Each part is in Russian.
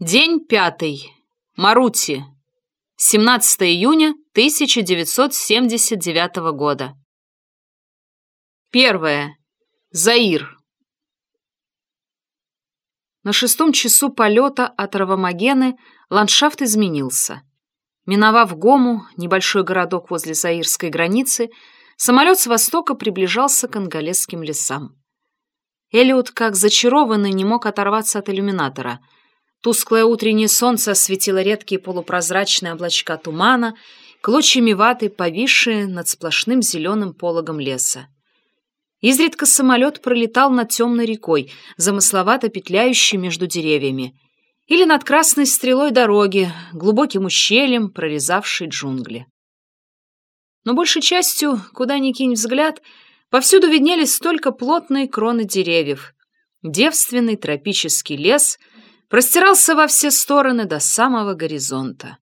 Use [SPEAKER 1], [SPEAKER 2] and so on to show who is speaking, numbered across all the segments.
[SPEAKER 1] День пятый. Марути. 17 июня 1979 года. Первое. Заир. На шестом часу полета от Равамагены ландшафт изменился. Миновав Гому, небольшой городок возле заирской границы, самолет с востока приближался к ангалесским лесам. Элиот, как зачарованный, не мог оторваться от иллюминатора — Тусклое утреннее солнце осветило редкие полупрозрачные облачка тумана, клочьями ваты, повисшие над сплошным зеленым пологом леса. Изредка самолет пролетал над темной рекой, замысловато петляющей между деревьями, или над красной стрелой дороги, глубоким ущельем, прорезавшей джунгли. Но большей частью, куда ни кинь взгляд, повсюду виднелись только плотные кроны деревьев, девственный тропический лес — простирался во все стороны до самого горизонта.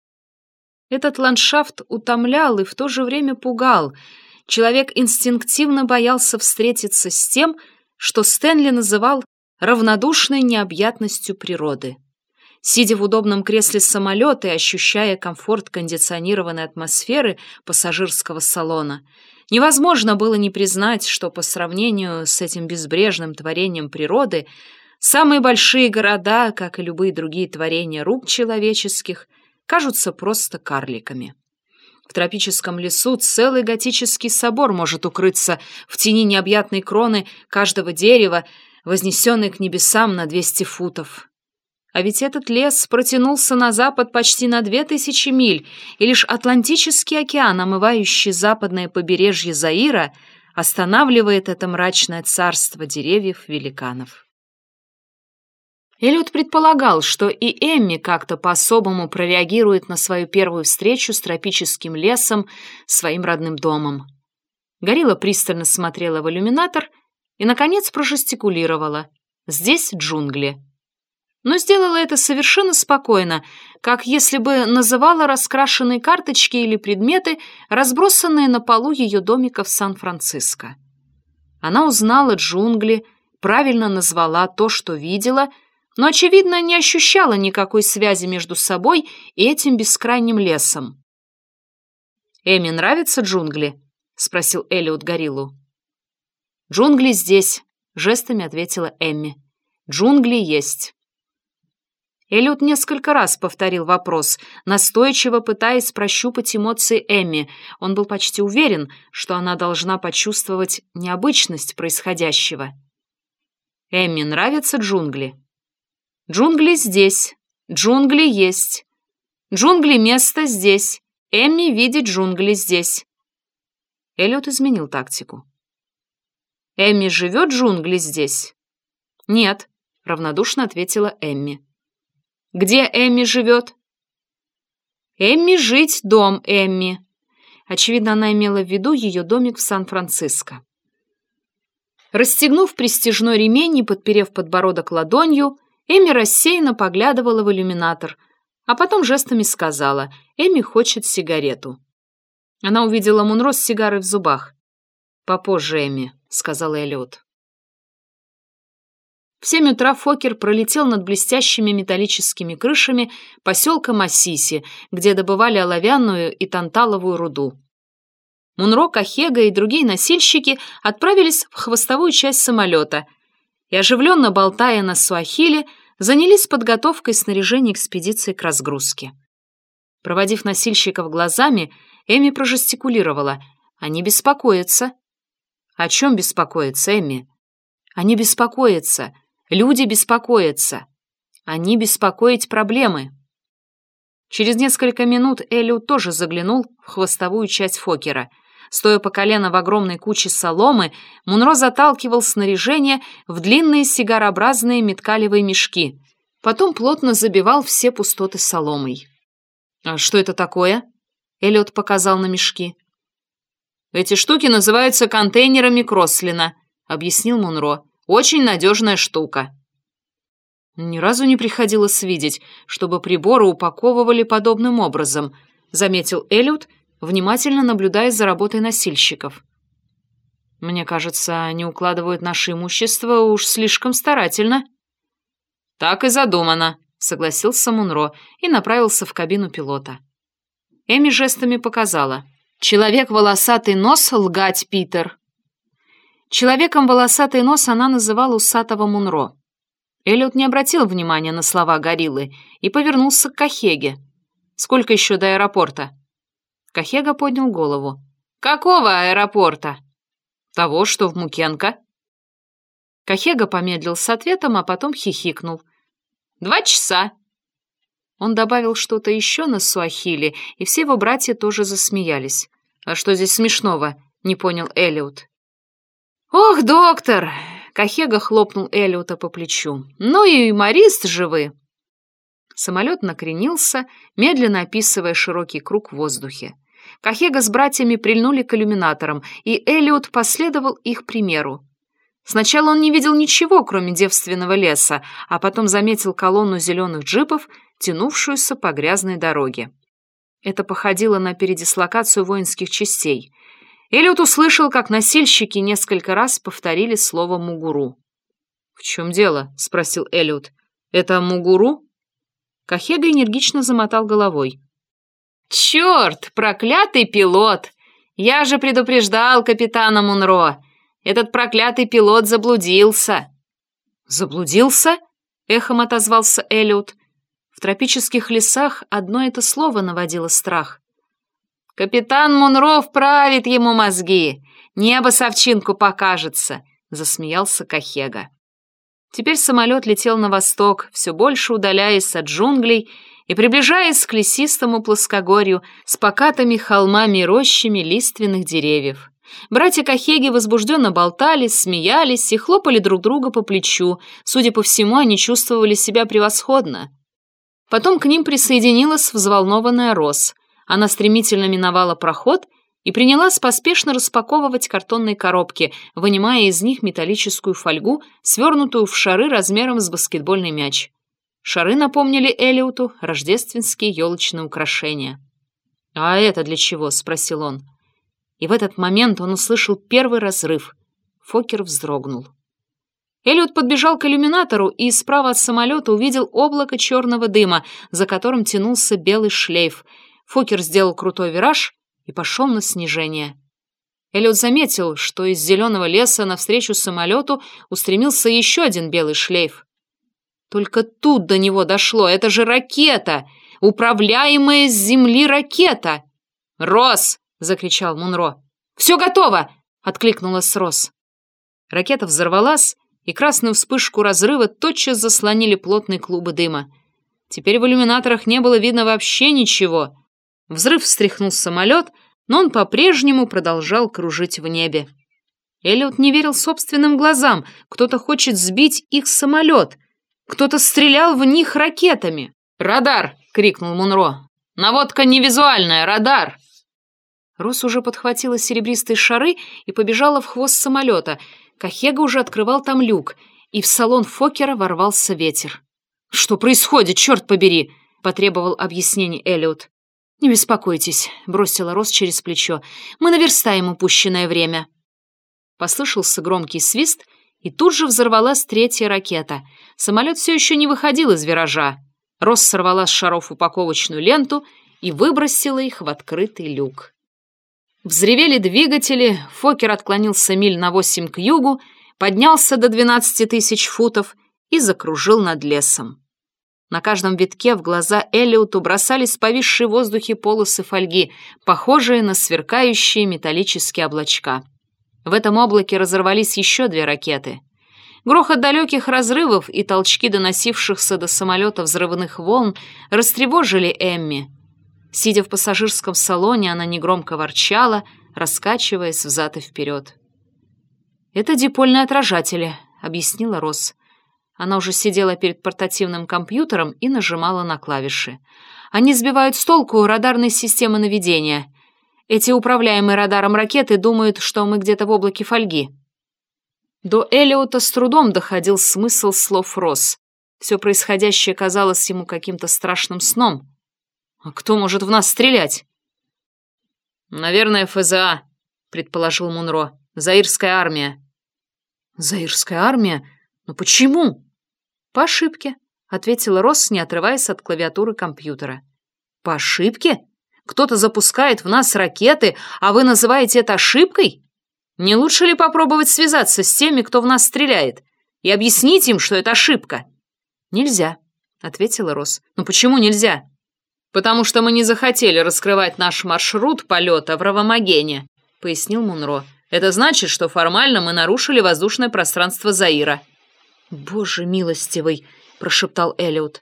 [SPEAKER 1] Этот ландшафт утомлял и в то же время пугал. Человек инстинктивно боялся встретиться с тем, что Стэнли называл равнодушной необъятностью природы. Сидя в удобном кресле самолета и ощущая комфорт кондиционированной атмосферы пассажирского салона, невозможно было не признать, что по сравнению с этим безбрежным творением природы Самые большие города, как и любые другие творения рук человеческих, кажутся просто карликами. В тропическом лесу целый готический собор может укрыться в тени необъятной кроны каждого дерева, вознесенной к небесам на 200 футов. А ведь этот лес протянулся на запад почти на две тысячи миль, и лишь Атлантический океан, омывающий западное побережье Заира, останавливает это мрачное царство деревьев-великанов. Эллиот предполагал, что и Эмми как-то по-особому прореагирует на свою первую встречу с тропическим лесом, своим родным домом. Горилла пристально смотрела в иллюминатор и, наконец, прожестикулировала. «Здесь джунгли». Но сделала это совершенно спокойно, как если бы называла раскрашенные карточки или предметы, разбросанные на полу ее домика в Сан-Франциско. Она узнала джунгли, правильно назвала то, что видела — но, очевидно, не ощущала никакой связи между собой и этим бескрайним лесом. «Эми нравятся джунгли?» — спросил Элиот гориллу. «Джунгли здесь», — жестами ответила Эмми. «Джунгли есть». Эллиот несколько раз повторил вопрос, настойчиво пытаясь прощупать эмоции Эмми. Он был почти уверен, что она должна почувствовать необычность происходящего. «Эмми нравятся джунгли?» Джунгли здесь. Джунгли есть. Джунгли место здесь. Эмми видит джунгли здесь. Эллиот изменил тактику. Эмми живет джунгли здесь? Нет, равнодушно ответила Эмми. Где Эмми живет? Эмми жить дом Эмми. Очевидно, она имела в виду ее домик в Сан-Франциско. Расстегнув пристежной ремень и подперев подбородок ладонью, Эми рассеянно поглядывала в иллюминатор, а потом жестами сказала «Эми хочет сигарету». Она увидела Мунро с сигарой в зубах. «Попозже, Эми», — сказал Эллиот. В семь утра Фокер пролетел над блестящими металлическими крышами поселка Массиси, где добывали оловянную и танталовую руду. Мунро, Кахега и другие носильщики отправились в хвостовую часть самолета — и, оживленно болтая на суахиле, занялись подготовкой снаряжения экспедиции к разгрузке. Проводив носильщиков глазами, Эми прожестикулировала. «Они беспокоятся». «О чем беспокоятся, Эми?» «Они беспокоятся. Люди беспокоятся. Они беспокоить проблемы». Через несколько минут Элиу тоже заглянул в хвостовую часть Фокера — Стоя по колено в огромной куче соломы, Мунро заталкивал снаряжение в длинные сигарообразные меткалевые мешки. Потом плотно забивал все пустоты соломой. «А что это такое?» Эллиот показал на мешки. «Эти штуки называются контейнерами Крослина», — объяснил Мунро. «Очень надежная штука». «Ни разу не приходилось видеть, чтобы приборы упаковывали подобным образом», — заметил Эллиот внимательно наблюдая за работой носильщиков. «Мне кажется, они укладывают наше имущество уж слишком старательно». «Так и задумано», — согласился Мунро и направился в кабину пилота. Эми жестами показала. «Человек волосатый нос, лгать, Питер!» Человеком волосатый нос она называла усатого Мунро. Эллиот не обратил внимания на слова гориллы и повернулся к Кахеге. «Сколько еще до аэропорта?» Кахега поднял голову. «Какого аэропорта?» «Того, что в Мукенко». Кахега помедлил с ответом, а потом хихикнул. «Два часа». Он добавил что-то еще на суахили, и все его братья тоже засмеялись. «А что здесь смешного?» — не понял Элиот. «Ох, доктор!» — Кахега хлопнул Элиота по плечу. «Ну и юморист же вы!» Самолет накренился, медленно описывая широкий круг в воздухе. Кахега с братьями прильнули к иллюминаторам, и Элиот последовал их примеру. Сначала он не видел ничего, кроме девственного леса, а потом заметил колонну зеленых джипов, тянувшуюся по грязной дороге. Это походило на передислокацию воинских частей. Элиот услышал, как носильщики несколько раз повторили слово «мугуру». «В чем дело?» — спросил Элиот. «Это мугуру?» Кахега энергично замотал головой. «Черт, проклятый пилот! Я же предупреждал капитана Мунро. Этот проклятый пилот заблудился». «Заблудился?» — эхом отозвался Эллиот. В тропических лесах одно это слово наводило страх. «Капитан Мунро вправит ему мозги. Небо совчинку покажется», — засмеялся Кахега. Теперь самолет летел на восток, все больше удаляясь от джунглей и приближаясь к лесистому плоскогорью с покатыми холмами и рощами лиственных деревьев. Братья Кахеги возбужденно болтали, смеялись и хлопали друг друга по плечу. Судя по всему, они чувствовали себя превосходно. Потом к ним присоединилась взволнованная Рос. Она стремительно миновала проход и принялась поспешно распаковывать картонные коробки, вынимая из них металлическую фольгу, свернутую в шары размером с баскетбольный мяч. Шары напомнили Элиоту рождественские елочные украшения. «А это для чего?» — спросил он. И в этот момент он услышал первый разрыв. Фокер вздрогнул. Эллиот подбежал к иллюминатору и справа от самолета увидел облако черного дыма, за которым тянулся белый шлейф. Фокер сделал крутой вираж и пошел на снижение. Эллиот заметил, что из зеленого леса навстречу самолету устремился еще один белый шлейф. Только тут до него дошло. Это же ракета! Управляемая с земли ракета! «Рос!» — закричал Мунро. «Все готово!» — откликнулась Рос. Ракета взорвалась, и красную вспышку разрыва тотчас заслонили плотные клубы дыма. Теперь в иллюминаторах не было видно вообще ничего. Взрыв встряхнул самолет, но он по-прежнему продолжал кружить в небе. Эллиот не верил собственным глазам. Кто-то хочет сбить их самолет. Кто-то стрелял в них ракетами. «Радар!» — крикнул Мунро. «Наводка невизуальная! Радар!» Рос уже подхватила серебристые шары и побежала в хвост самолета. Кахега уже открывал там люк, и в салон Фокера ворвался ветер. «Что происходит, черт побери?» — потребовал объяснений Эллиот. «Не беспокойтесь», — бросила Рос через плечо. «Мы наверстаем упущенное время». Послышался громкий свист, и тут же взорвалась третья ракета. Самолет все еще не выходил из виража. Рос сорвала с шаров упаковочную ленту и выбросила их в открытый люк. Взревели двигатели, Фокер отклонился миль на восемь к югу, поднялся до двенадцати тысяч футов и закружил над лесом. На каждом витке в глаза Эллиоту бросались повисшие в воздухе полосы фольги, похожие на сверкающие металлические облачка. В этом облаке разорвались еще две ракеты. Грохот далеких разрывов и толчки доносившихся до самолета взрывных волн растревожили Эмми. Сидя в пассажирском салоне, она негромко ворчала, раскачиваясь взад и вперед. «Это дипольные отражатели», — объяснила Росс. Она уже сидела перед портативным компьютером и нажимала на клавиши. «Они сбивают с толку радарной системы наведения. Эти управляемые радаром ракеты думают, что мы где-то в облаке фольги». До Элиота с трудом доходил смысл слов Росс. Все происходящее казалось ему каким-то страшным сном. «А кто может в нас стрелять?» «Наверное, ФЗА», — предположил Мунро. «Заирская армия». «Заирская армия? Но почему?» По ошибке. — ответила Росс, не отрываясь от клавиатуры компьютера. «По ошибке? Кто-то запускает в нас ракеты, а вы называете это ошибкой? Не лучше ли попробовать связаться с теми, кто в нас стреляет, и объяснить им, что это ошибка?» «Нельзя», — ответила Росс. «Ну почему нельзя?» «Потому что мы не захотели раскрывать наш маршрут полета в Равомагене», — пояснил Мунро. «Это значит, что формально мы нарушили воздушное пространство Заира». «Боже милостивый!» — прошептал Элliot.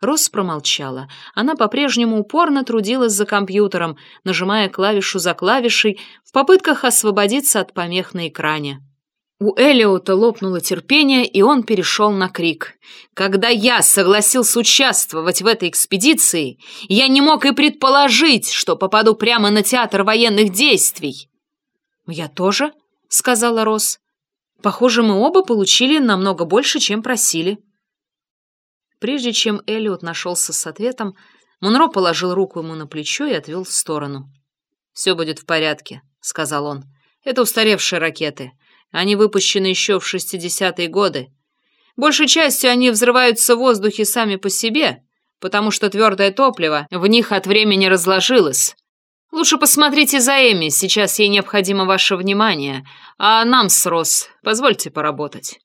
[SPEAKER 1] Росс промолчала. Она по-прежнему упорно трудилась за компьютером, нажимая клавишу за клавишей в попытках освободиться от помех на экране. У Элиота лопнуло терпение, и он перешел на крик. «Когда я согласился участвовать в этой экспедиции, я не мог и предположить, что попаду прямо на театр военных действий!» «Я тоже», — сказала Росс. «Похоже, мы оба получили намного больше, чем просили». Прежде чем Элиот нашелся с ответом, Монро положил руку ему на плечо и отвел в сторону. «Все будет в порядке», — сказал он. «Это устаревшие ракеты». Они выпущены еще в 60-е годы. Большей частью они взрываются в воздухе сами по себе, потому что твердое топливо в них от времени разложилось. Лучше посмотрите за Эми, сейчас ей необходимо ваше внимание, а нам с Рос позвольте поработать.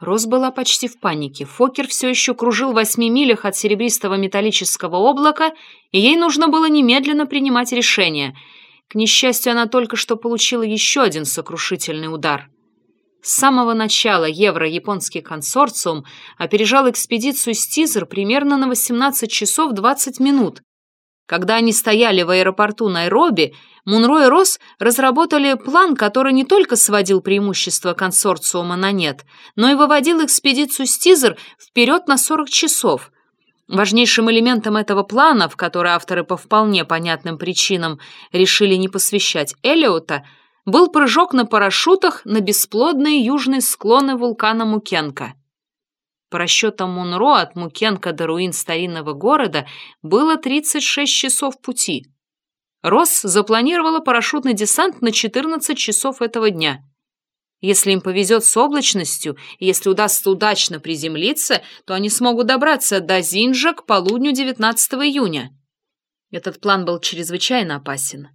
[SPEAKER 1] Рос была почти в панике. Фокер все еще кружил в восьми милях от серебристого металлического облака, и ей нужно было немедленно принимать решение — к несчастью, она только что получила еще один сокрушительный удар. С самого начала Евро-Японский консорциум опережал экспедицию «Стизер» примерно на 18 часов 20 минут. Когда они стояли в аэропорту Найроби, Мунро и Росс разработали план, который не только сводил преимущество консорциума на нет, но и выводил экспедицию «Стизер» вперед на 40 часов, Важнейшим элементом этого плана, в который авторы по вполне понятным причинам решили не посвящать Элиота, был прыжок на парашютах на бесплодные южные склоны вулкана Мукенка. По расчетам Мунро от Мукенка до руин старинного города было 36 часов пути. Росс запланировала парашютный десант на 14 часов этого дня – если им повезет с облачностью, если удастся удачно приземлиться, то они смогут добраться до Зинджа к полудню 19 июня. Этот план был чрезвычайно опасен.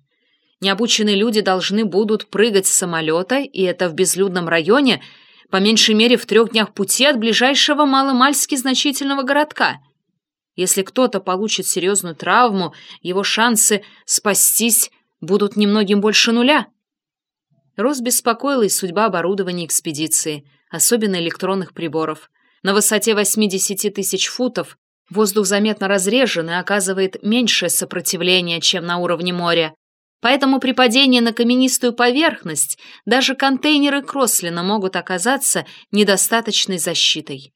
[SPEAKER 1] Необученные люди должны будут прыгать с самолета, и это в безлюдном районе, по меньшей мере в трех днях пути от ближайшего маломальски значительного городка. Если кто-то получит серьезную травму, его шансы спастись будут немногим больше нуля. Рос беспокоилась судьба оборудования экспедиции, особенно электронных приборов. На высоте 80 тысяч футов воздух заметно разрежен и оказывает меньшее сопротивление, чем на уровне моря. Поэтому при падении на каменистую поверхность даже контейнеры Крослина могут оказаться недостаточной защитой.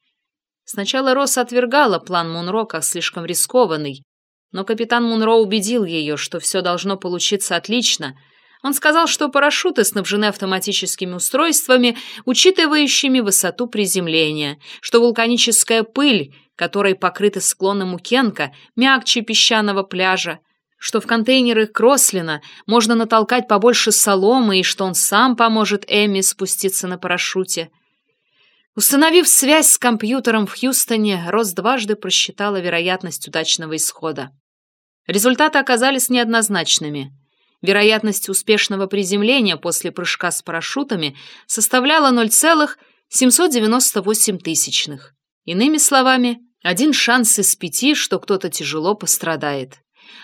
[SPEAKER 1] Сначала Росс отвергала план Мунро как слишком рискованный, но капитан Мунро убедил ее, что все должно получиться отлично — он сказал, что парашюты снабжены автоматическими устройствами, учитывающими высоту приземления, что вулканическая пыль, которой покрыты склоны Мукенка, мягче песчаного пляжа, что в контейнеры Крослина можно натолкать побольше соломы и что он сам поможет Эми спуститься на парашюте. Установив связь с компьютером в Хьюстоне, Рос дважды просчитала вероятность удачного исхода. Результаты оказались неоднозначными – Вероятность успешного приземления после прыжка с парашютами составляла 0,798 тысячных. Иными словами, один шанс из пяти, что кто-то тяжело пострадает.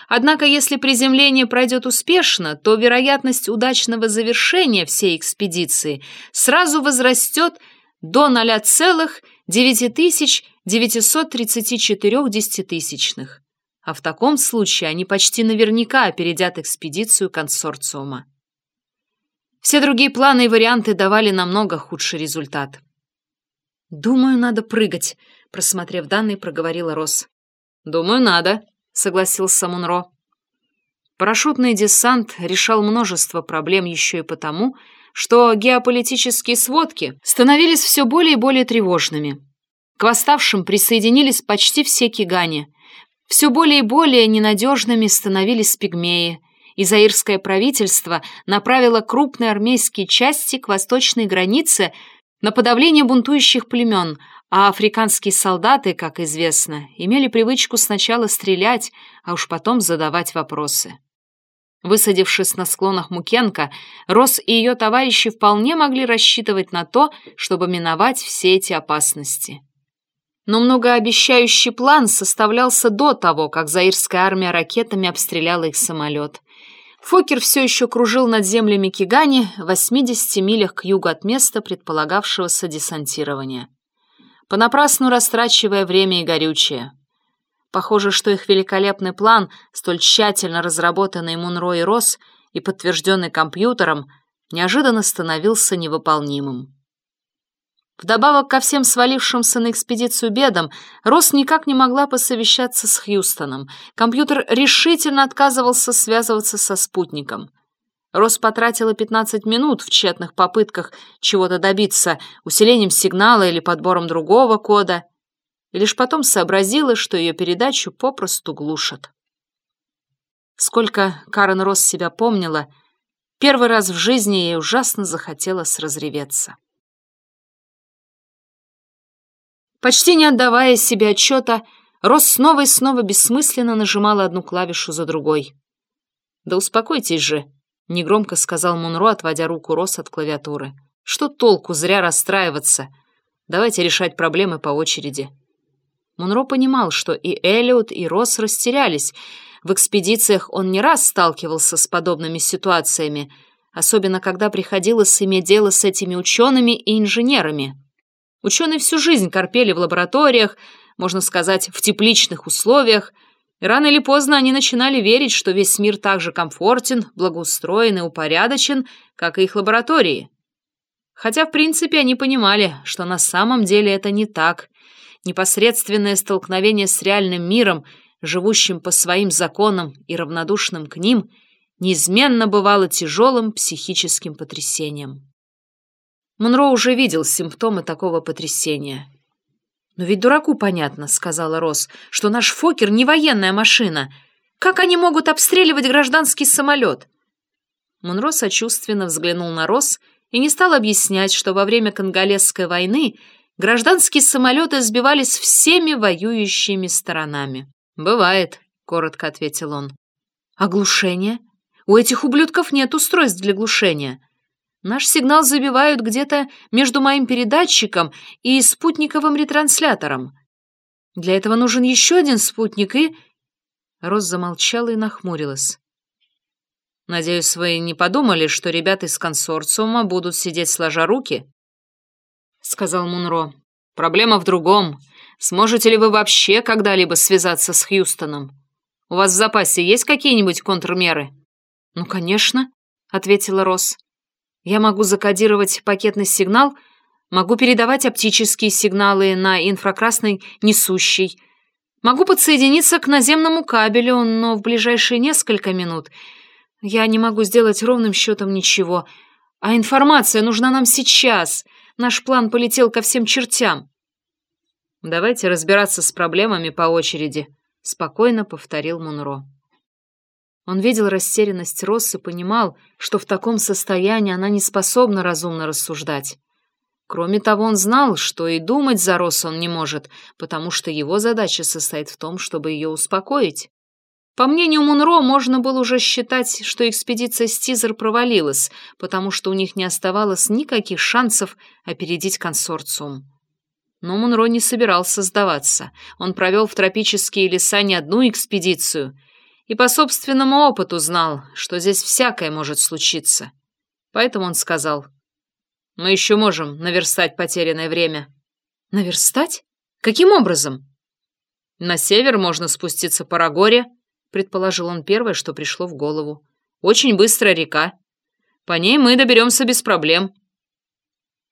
[SPEAKER 1] Однако, если приземление пройдет успешно, то вероятность удачного завершения всей экспедиции сразу возрастет до 0,9934 десятитысячных а в таком случае они почти наверняка опередят экспедицию консорциума. Все другие планы и варианты давали намного худший результат. «Думаю, надо прыгать», — просмотрев данные, проговорила Росс. «Думаю, надо», — согласился Мунро. Парашютный десант решал множество проблем еще и потому, что геополитические сводки становились все более и более тревожными. К восставшим присоединились почти все кигане — все более и более ненадежными становились пигмеи, и заирское правительство направило крупные армейские части к восточной границе на подавление бунтующих племен, А африканские солдаты, как известно, имели привычку сначала стрелять, а уж потом задавать вопросы. Высадившись на склонах Мукенко, Рос и ее товарищи вполне могли рассчитывать на то, чтобы миновать все эти опасности. Но многообещающий план составлялся до того, как заирская армия ракетами обстреляла их самолет. Фокер все еще кружил над землями Кигани в 80 милях к югу от места предполагавшегося десантирования понапрасну растрачивая время и горючее. Похоже, что их великолепный план, столь тщательно разработанный Мунро и Росс и подтвержденный компьютером, неожиданно становился невыполнимым. Вдобавок ко всем свалившимся на экспедицию бедам, Росс никак не могла посовещаться с Хьюстоном. Компьютер решительно отказывался связываться со спутником. Рос потратила 15 минут в тщетных попытках чего-то добиться, усилением сигнала или подбором другого кода, и лишь потом сообразила, что ее передачу попросту глушат. Сколько Карен Рос себя помнила, первый раз в жизни ей ужасно захотелось разреветься. Почти не отдавая себе отчета, Рос снова и снова бессмысленно нажимала одну клавишу за другой. «Да успокойтесь же», Негромко сказал Мунро, отводя руку Росс от клавиатуры. «Что толку зря расстраиваться? Давайте решать проблемы по очереди». Мунро понимал, что и Эллиот, и Росс растерялись. В экспедициях он не раз сталкивался с подобными ситуациями, особенно когда приходилось иметь дело с этими учеными и инженерами. Ученые всю жизнь корпели в лабораториях, можно сказать, в тепличных условиях – рано или поздно они начинали верить, что весь мир так же комфортен, благоустроен и упорядочен, как и их лаборатории. Хотя, в принципе, они понимали, что на самом деле это не так. Непосредственное столкновение с реальным миром, живущим по своим законам и равнодушным к ним, неизменно бывало тяжелым психическим потрясением. Монро уже видел симптомы такого потрясения – «Но ведь дураку понятно», — сказала Росс, — «что наш Фокер не военная машина. Как они могут обстреливать гражданский самолет?» Мунро сочувственно взглянул на Росс и не стал объяснять, что во время Конголезской войны гражданские самолеты сбивались всеми воюющими сторонами. «Бывает», — коротко ответил он. «Оглушение? У этих ублюдков нет устройств для глушения. Наш сигнал забивают где-то между моим передатчиком и спутниковым ретранслятором. Для этого нужен еще один спутник и...» Рос замолчала и нахмурилась. «Надеюсь, вы не подумали, что ребята из консорциума будут сидеть сложа руки?» — сказал Мунро. «Проблема в другом. Сможете ли вы вообще когда-либо связаться с Хьюстоном? У вас в запасе есть какие-нибудь контрмеры?» «Ну, конечно», — ответила Росс. Я могу закодировать пакетный сигнал, могу передавать оптические сигналы на инфракрасный несущий, могу подсоединиться к наземному кабелю, но в ближайшие несколько минут я не могу сделать ровным счетом ничего. А информация нужна нам сейчас. Наш план полетел ко всем чертям. Давайте разбираться с проблемами по очереди, спокойно повторил Мунро. Он видел растерянность Росс и понимал, что в таком состоянии она не способна разумно рассуждать. Кроме того, он знал, что и думать за Росс он не может, потому что его задача состоит в том, чтобы ее успокоить. По мнению Мунро, можно было уже считать, что экспедиция Стизер провалилась, потому что у них не оставалось никаких шансов опередить консорциум. Но Мунро не собирался сдаваться. Он провел в тропические леса не одну экспедицию — и по собственному опыту знал, что здесь всякое может случиться. Поэтому он сказал, «Мы еще можем наверстать потерянное время». «Наверстать? Каким образом?» «На север можно спуститься по Рагоре», — предположил он первое, что пришло в голову. «Очень быстрая река. По ней мы доберемся без проблем».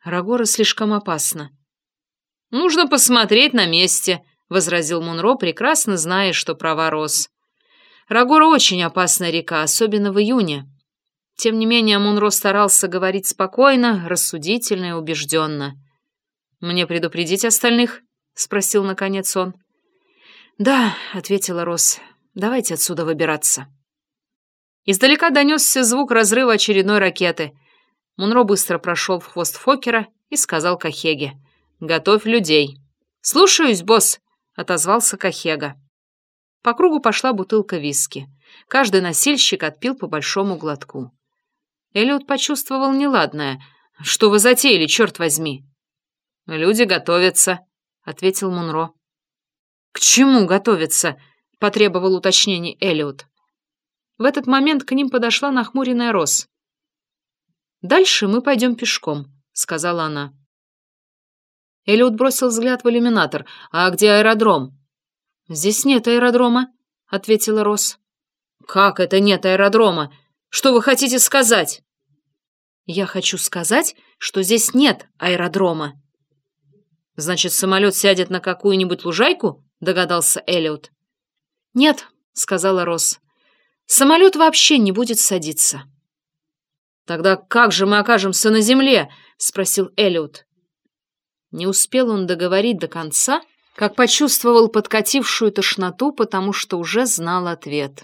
[SPEAKER 1] «Рагора слишком опасно». «Нужно посмотреть на месте», — возразил Мунро, прекрасно зная, что права Рос. Рагора очень опасная река, особенно в июне. Тем не менее, Мунро старался говорить спокойно, рассудительно и убежденно. «Мне предупредить остальных?» — спросил наконец он. «Да», — ответила Рос, — «давайте отсюда выбираться». Издалека донесся звук разрыва очередной ракеты. Мунро быстро прошел в хвост Фокера и сказал Кахеге, «Готовь людей, «Слушаюсь, босс», — отозвался Кахега. По кругу пошла бутылка виски. Каждый носильщик отпил по большому глотку. Эллиот почувствовал неладное. «Что вы затеяли, черт возьми?» «Люди готовятся», — ответил Мунро. «К чему готовятся?» — потребовал уточнений Эллиот. В этот момент к ним подошла нахмуренная Рос. «Дальше мы пойдем пешком», — сказала она. Эллиот бросил взгляд в иллюминатор. «А где аэродром?» «Здесь нет аэродрома», — ответила Рос. «Как это нет аэродрома? Что вы хотите сказать?» «Я хочу сказать, что здесь нет аэродрома». «Значит, самолет сядет на какую-нибудь лужайку?» — догадался Эллиот. «Нет», — сказала Рос. «Самолет вообще не будет садиться». «Тогда как же мы окажемся на земле?» — спросил Эллиот. Не успел он договорить до конца, как почувствовал подкатившую тошноту, потому что уже знал ответ.